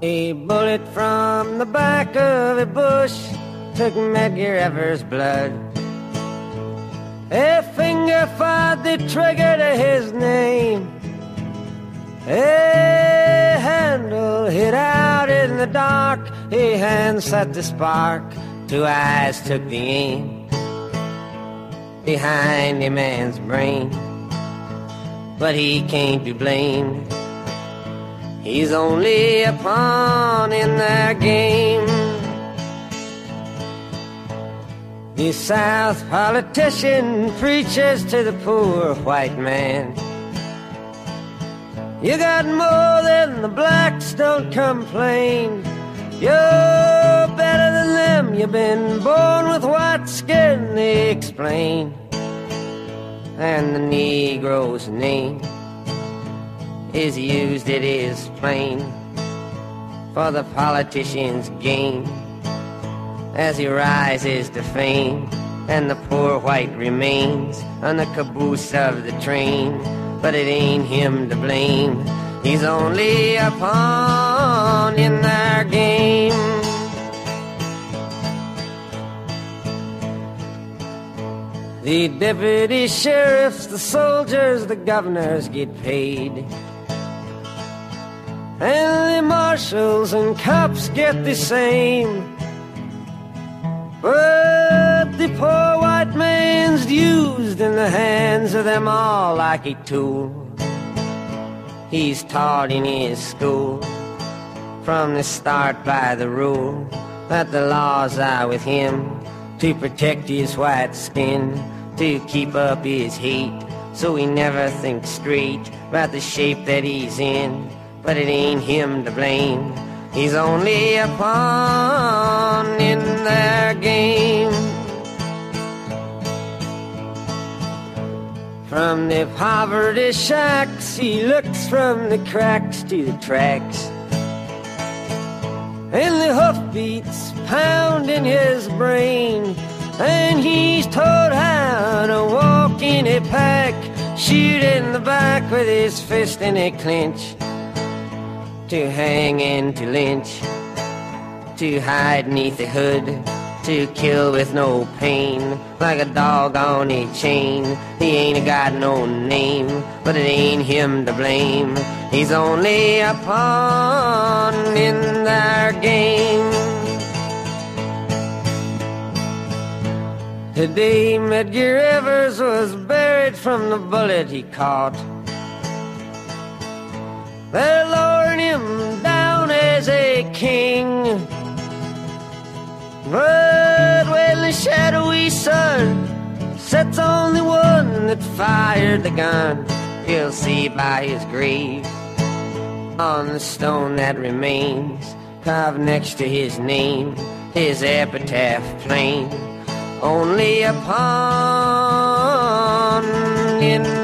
A bullet from the back of a bush took Medgar Evers' blood. A finger fired the trigger to his name. A handle hit out in the dark. A hand set the spark. Two eyes took the aim behind a man's brain. But he can't be blamed. He's only a pawn in their game. The South politician preaches to the poor white man. You got more than the blacks, don't complain. You're better than them, you've been born with white skin, they explain. And the Negro's name is used, it is plain, for the politician's gain as he rises to fame. And the poor white remains on the caboose of the train but it ain't him to blame. He's only a pawn in their game. The deputy sheriffs, the soldiers, the governors get paid. And the marshals and cops get the same. But the poor white man's used in the hands of them all like a tool. He's taught in his school from the start by the rule that the laws are with him to protect his white skin, to keep up his heat, so he never thinks straight about the shape that he's in. But it ain't him to blame. He's only a pawn in their game. From the poverty shacks, he looks from the cracks to the tracks. And the hoofbeats pound in his brain. And he's taught how to walk in a pack, shoot in the back with his fist in a clinch to hang and to lynch, to hide neath the hood, to kill with no pain, like a dog on a chain. He ain't got no name, but it ain't him to blame. He's only a pawn in their game. Today, Medgar Evers was buried from the bullet he caught. They're king. But when the shadowy sun sets on the one that fired the gun, he'll see by his grave on the stone that remains, carved next to his name, his epitaph plain. Only upon. in.